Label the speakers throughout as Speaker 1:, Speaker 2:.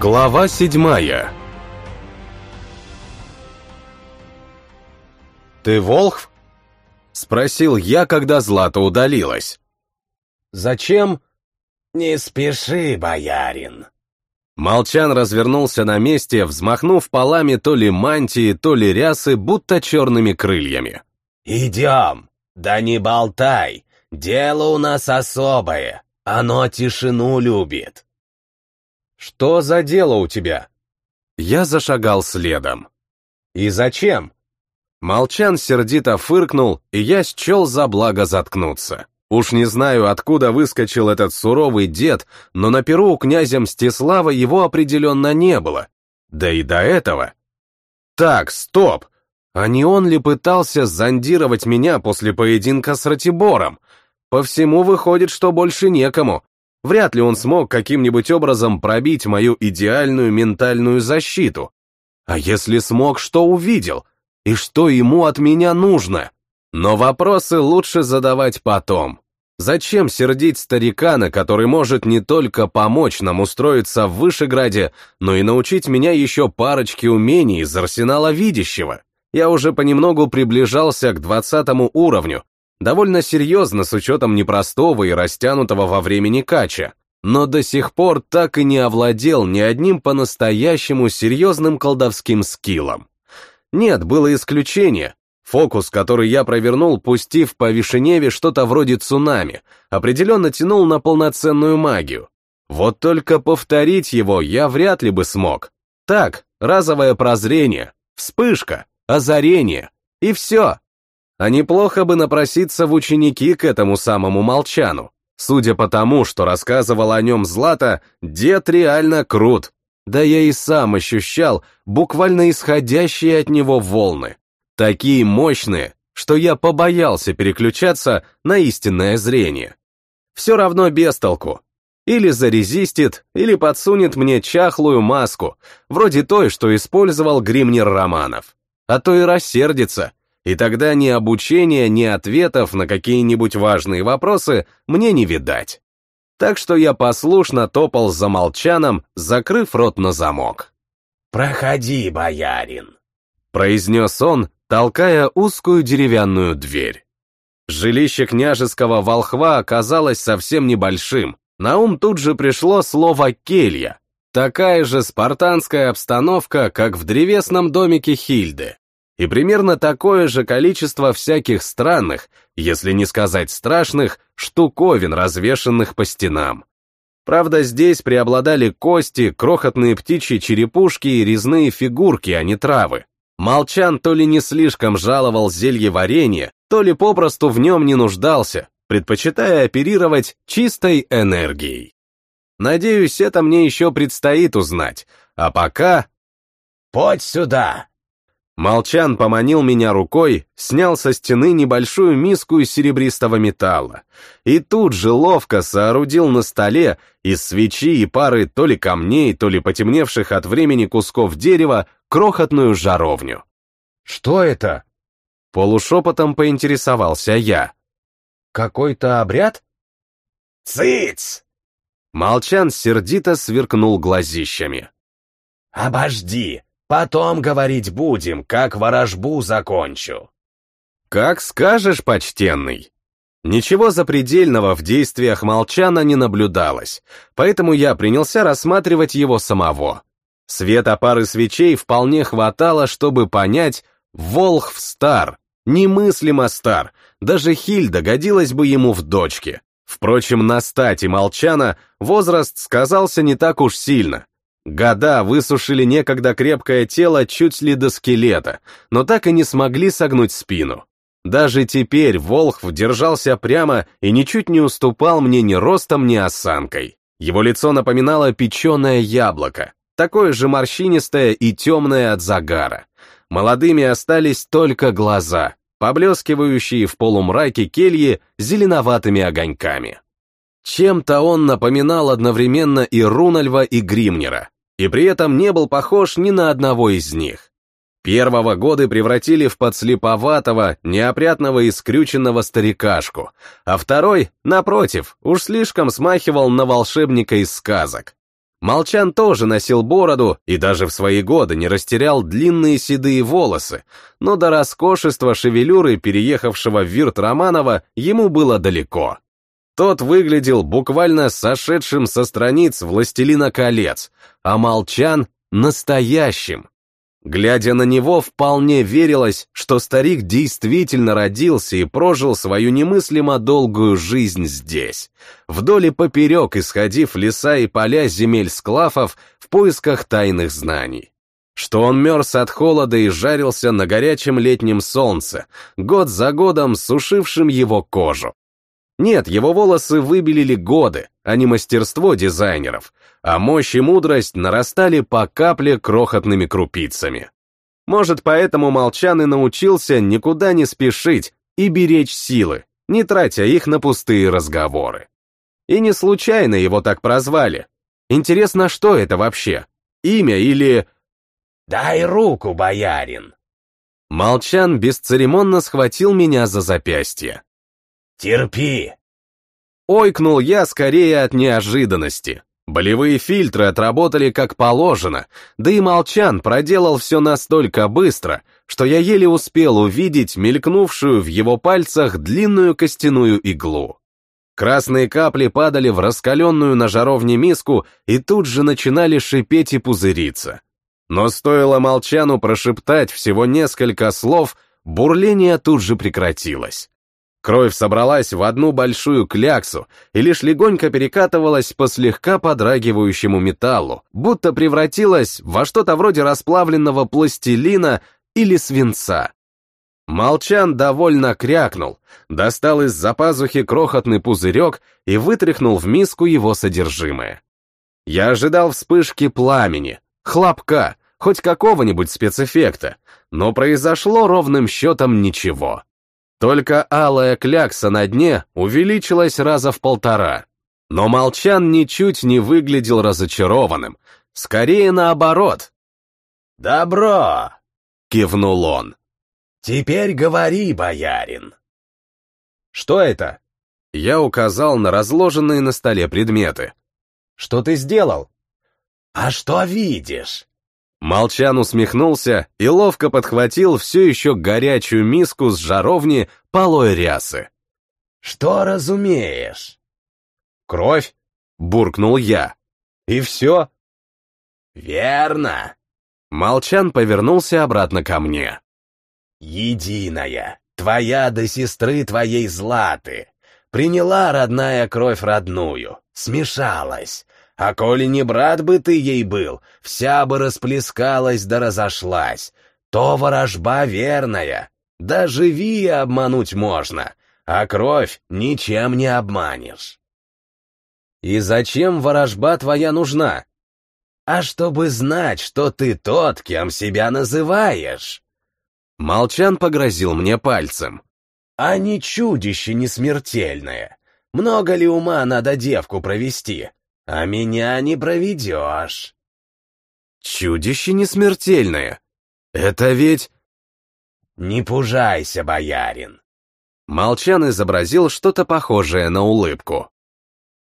Speaker 1: Глава седьмая «Ты Волхв?» — спросил я, когда Злата удалилась. «Зачем?»
Speaker 2: «Не спеши, боярин!»
Speaker 1: Молчан развернулся на месте, взмахнув полами то ли мантии, то ли рясы, будто черными крыльями.
Speaker 2: «Идем! Да не болтай! Дело у нас особое! Оно тишину любит!»
Speaker 1: «Что за дело у тебя?» Я зашагал следом. «И зачем?» Молчан сердито фыркнул, и я счел за благо заткнуться. Уж не знаю, откуда выскочил этот суровый дед, но на перу у князя Мстислава его определенно не было. Да и до этого. Так, стоп! А не он ли пытался зондировать меня после поединка с Ратибором? По всему выходит, что больше некому. Вряд ли он смог каким-нибудь образом пробить мою идеальную ментальную защиту. А если смог, что увидел? И что ему от меня нужно? Но вопросы лучше задавать потом. Зачем сердить старикана, который может не только помочь нам устроиться в Вышеграде, но и научить меня еще парочке умений из арсенала видящего? Я уже понемногу приближался к двадцатому уровню, довольно серьезно с учетом непростого и растянутого во времени кача, но до сих пор так и не овладел ни одним по-настоящему серьезным колдовским скиллом. Нет, было исключение, Фокус, который я провернул, пустив по Вишеневе что-то вроде цунами, определенно тянул на полноценную магию. Вот только повторить его я вряд ли бы смог. Так, разовое прозрение, вспышка, озарение, и все. А неплохо бы напроситься в ученики к этому самому молчану. Судя по тому, что рассказывал о нем Злата, дед реально крут. Да я и сам ощущал буквально исходящие от него волны такие мощные, что я побоялся переключаться на истинное зрение. Все равно без толку. Или зарезистит, или подсунет мне чахлую маску, вроде той, что использовал гримнер Романов. А то и рассердится, и тогда ни обучения, ни ответов на какие-нибудь важные вопросы мне не видать. Так что я послушно топал за молчаном, закрыв рот на замок.
Speaker 2: «Проходи, боярин», —
Speaker 1: произнес он, толкая узкую деревянную дверь. Жилище княжеского волхва оказалось совсем небольшим. На ум тут же пришло слово «келья». Такая же спартанская обстановка, как в древесном домике Хильды. И примерно такое же количество всяких странных, если не сказать страшных, штуковин, развешанных по стенам. Правда, здесь преобладали кости, крохотные птичьи черепушки и резные фигурки, а не травы. Молчан то ли не слишком жаловал зелье варенье, то ли попросту в нем не нуждался, предпочитая оперировать чистой энергией. Надеюсь, это мне еще предстоит узнать, а пока...
Speaker 2: «Подь сюда!»
Speaker 1: Молчан поманил меня рукой, снял со стены небольшую миску из серебристого металла и тут же ловко соорудил на столе из свечи и пары то ли камней, то ли потемневших от времени кусков дерева крохотную жаровню. «Что это?» Полушепотом поинтересовался я. «Какой-то обряд?»
Speaker 2: «Цыц!»
Speaker 1: Молчан сердито сверкнул глазищами.
Speaker 2: «Обожди, потом говорить будем, как ворожбу закончу».
Speaker 1: «Как скажешь, почтенный». Ничего запредельного в действиях Молчана не наблюдалось, поэтому я принялся рассматривать его самого. Света пары свечей вполне хватало, чтобы понять, Волхв стар, немыслимо стар, даже Хильда годилась бы ему в дочке. Впрочем, на стати Молчана возраст сказался не так уж сильно. Года высушили некогда крепкое тело чуть ли до скелета, но так и не смогли согнуть спину. Даже теперь Волхв держался прямо и ничуть не уступал мне ни ростом, ни осанкой. Его лицо напоминало печеное яблоко, такое же морщинистое и темное от загара. Молодыми остались только глаза, поблескивающие в полумраке кельи зеленоватыми огоньками. Чем-то он напоминал одновременно и Рунальва, и Гримнера, и при этом не был похож ни на одного из них. Первого годы превратили в подслеповатого, неопрятного и скрюченного старикашку, а второй, напротив, уж слишком смахивал на волшебника из сказок. Молчан тоже носил бороду и даже в свои годы не растерял длинные седые волосы, но до роскошества шевелюры переехавшего в Вирт Романова ему было далеко. Тот выглядел буквально сошедшим со страниц «Властелина колец», а Молчан — настоящим. Глядя на него, вполне верилось, что старик действительно родился и прожил свою немыслимо долгую жизнь здесь, вдоль и поперек исходив леса и поля земель склафов в поисках тайных знаний. Что он мерз от холода и жарился на горячем летнем солнце, год за годом сушившим его кожу. Нет, его волосы выбелили годы, а не мастерство дизайнеров, а мощь и мудрость нарастали по капле крохотными крупицами. Может, поэтому Молчан и научился никуда не спешить и беречь силы, не тратя их на пустые разговоры. И не случайно его так прозвали. Интересно, что это вообще? Имя или...
Speaker 2: «Дай руку, боярин!»
Speaker 1: Молчан бесцеремонно схватил меня за запястье.
Speaker 2: «Терпи!»
Speaker 1: Ойкнул я скорее от неожиданности. Болевые фильтры отработали как положено, да и Молчан проделал все настолько быстро, что я еле успел увидеть мелькнувшую в его пальцах длинную костяную иглу. Красные капли падали в раскаленную на жаровне миску и тут же начинали шипеть и пузыриться. Но стоило Молчану прошептать всего несколько слов, бурление тут же прекратилось. Кровь собралась в одну большую кляксу и лишь легонько перекатывалась по слегка подрагивающему металлу, будто превратилась во что-то вроде расплавленного пластилина или свинца. Молчан довольно крякнул, достал из-за пазухи крохотный пузырек и вытряхнул в миску его содержимое. Я ожидал вспышки пламени, хлопка, хоть какого-нибудь спецэффекта, но произошло ровным счетом ничего. Только алая клякса на дне увеличилась раза в полтора. Но Молчан ничуть не выглядел разочарованным, скорее наоборот.
Speaker 2: «Добро!»
Speaker 1: — кивнул он.
Speaker 2: «Теперь говори, боярин!»
Speaker 1: «Что это?» Я указал на разложенные на столе предметы. «Что ты сделал?»
Speaker 2: «А что видишь?»
Speaker 1: Молчан усмехнулся и ловко подхватил все еще горячую миску с жаровни полой рясы.
Speaker 2: «Что разумеешь?»
Speaker 1: «Кровь?» — буркнул я. «И все?»
Speaker 2: «Верно!»
Speaker 1: Молчан повернулся обратно ко мне.
Speaker 2: «Единая, твоя до сестры твоей Златы, приняла родная кровь родную, смешалась, а коли не брат бы ты ей был, вся бы расплескалась да разошлась. То ворожба верная. Даже Вия обмануть можно, а кровь ничем не обманешь.
Speaker 1: И зачем ворожба твоя нужна?
Speaker 2: А чтобы знать, что ты тот, кем себя называешь.
Speaker 1: Молчан погрозил мне пальцем.
Speaker 2: А не чудище несмертельное. Много ли ума надо девку провести? А меня не проведешь.
Speaker 1: Чудище несмертельное. Это ведь...
Speaker 2: Не пужайся, боярин.
Speaker 1: Молчан изобразил что-то похожее на улыбку.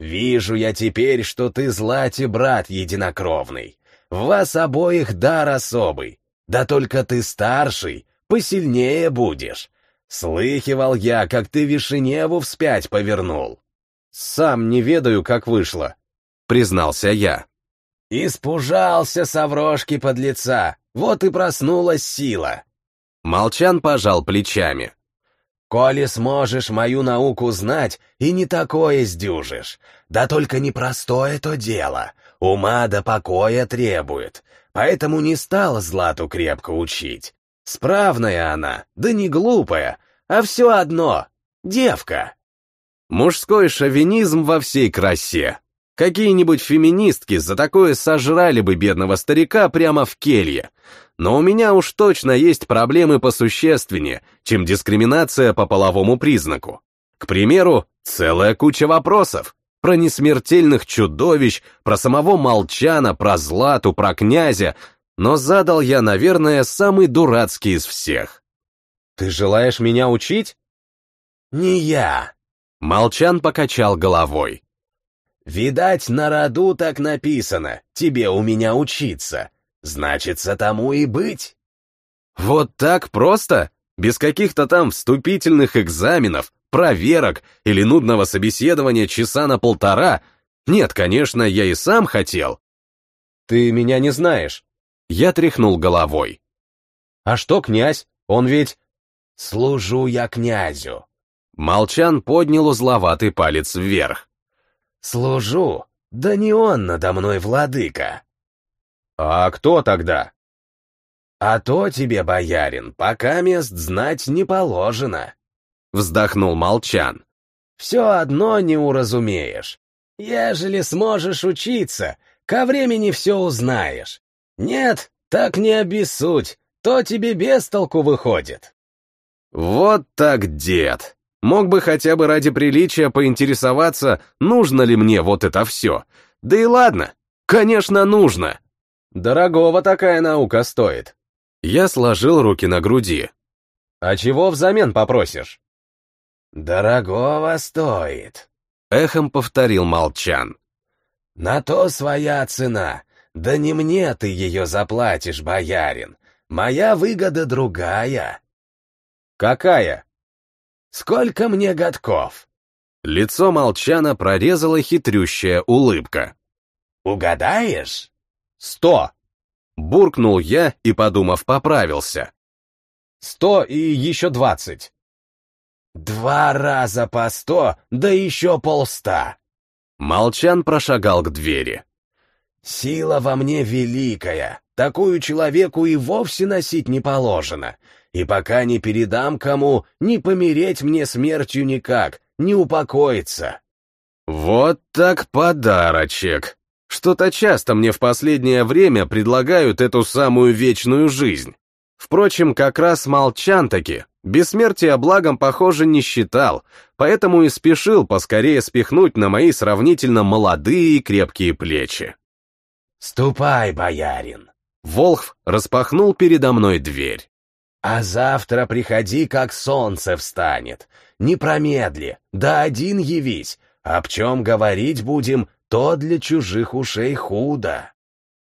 Speaker 2: Вижу я теперь, что ты злати брат единокровный. В вас обоих дар особый. Да только ты старший, посильнее будешь. Слыхивал я, как ты Вишеневу вспять повернул.
Speaker 1: Сам не ведаю, как вышло. — признался я.
Speaker 2: «Испужался соврошки под лица, вот и проснулась сила».
Speaker 1: Молчан пожал плечами.
Speaker 2: «Коли сможешь мою науку знать, и не такое сдюжишь. Да только непростое то дело, ума да покоя требует, поэтому не стал Злату крепко учить. Справная она, да не глупая, а все одно — девка».
Speaker 1: Мужской шовинизм во всей красе. Какие-нибудь феминистки за такое сожрали бы бедного старика прямо в келье. Но у меня уж точно есть проблемы посущественнее, чем дискриминация по половому признаку. К примеру, целая куча вопросов. Про несмертельных чудовищ, про самого Молчана, про Злату, про князя. Но задал я, наверное, самый дурацкий из всех. «Ты желаешь меня учить?»
Speaker 2: «Не я»,
Speaker 1: Молчан покачал головой.
Speaker 2: Видать, на роду так написано, тебе у меня учиться. Значится, тому и быть.
Speaker 1: Вот так просто? Без каких-то там вступительных экзаменов, проверок или нудного собеседования часа на полтора? Нет, конечно, я и сам хотел. Ты меня не знаешь. Я тряхнул головой. А что, князь? Он ведь...
Speaker 2: Служу я князю.
Speaker 1: Молчан поднял узловатый палец вверх.
Speaker 2: Служу, да не он надо мной владыка.
Speaker 1: А кто тогда?
Speaker 2: А то тебе, боярин, пока мест знать не положено.
Speaker 1: Вздохнул Молчан.
Speaker 2: Все одно не уразумеешь. Ежели сможешь учиться, ко времени все узнаешь. Нет, так не обессудь, то тебе без толку выходит.
Speaker 1: Вот так дед. Мог бы хотя бы ради приличия поинтересоваться, нужно ли мне вот это все. Да и ладно, конечно, нужно. Дорогого такая наука стоит. Я сложил руки на груди. А чего взамен попросишь?
Speaker 2: Дорогого стоит,
Speaker 1: эхом повторил Молчан.
Speaker 2: На то своя цена, да не мне ты ее заплатишь, боярин. Моя выгода другая.
Speaker 1: Какая?
Speaker 2: Сколько мне годков?»
Speaker 1: Лицо Молчана прорезала хитрющая улыбка.
Speaker 2: «Угадаешь?»
Speaker 1: «Сто!» Буркнул я и, подумав, поправился. «Сто и еще двадцать».
Speaker 2: «Два раза по сто, да еще полста!»
Speaker 1: Молчан прошагал к двери.
Speaker 2: «Сила во мне великая, такую человеку и вовсе носить не положено, и пока не передам кому, не помереть мне смертью никак, не упокоиться.
Speaker 1: Вот так подарочек. Что-то часто мне в последнее время предлагают эту самую вечную жизнь. Впрочем, как раз молчан таки, бессмертие благом, похоже, не считал, поэтому и спешил поскорее спихнуть на мои сравнительно молодые и крепкие плечи.
Speaker 2: «Ступай, боярин!»
Speaker 1: Волхв распахнул передо мной дверь.
Speaker 2: А завтра приходи, как солнце встанет. Не промедли, да один явись. Об чем говорить будем, то для чужих ушей худо.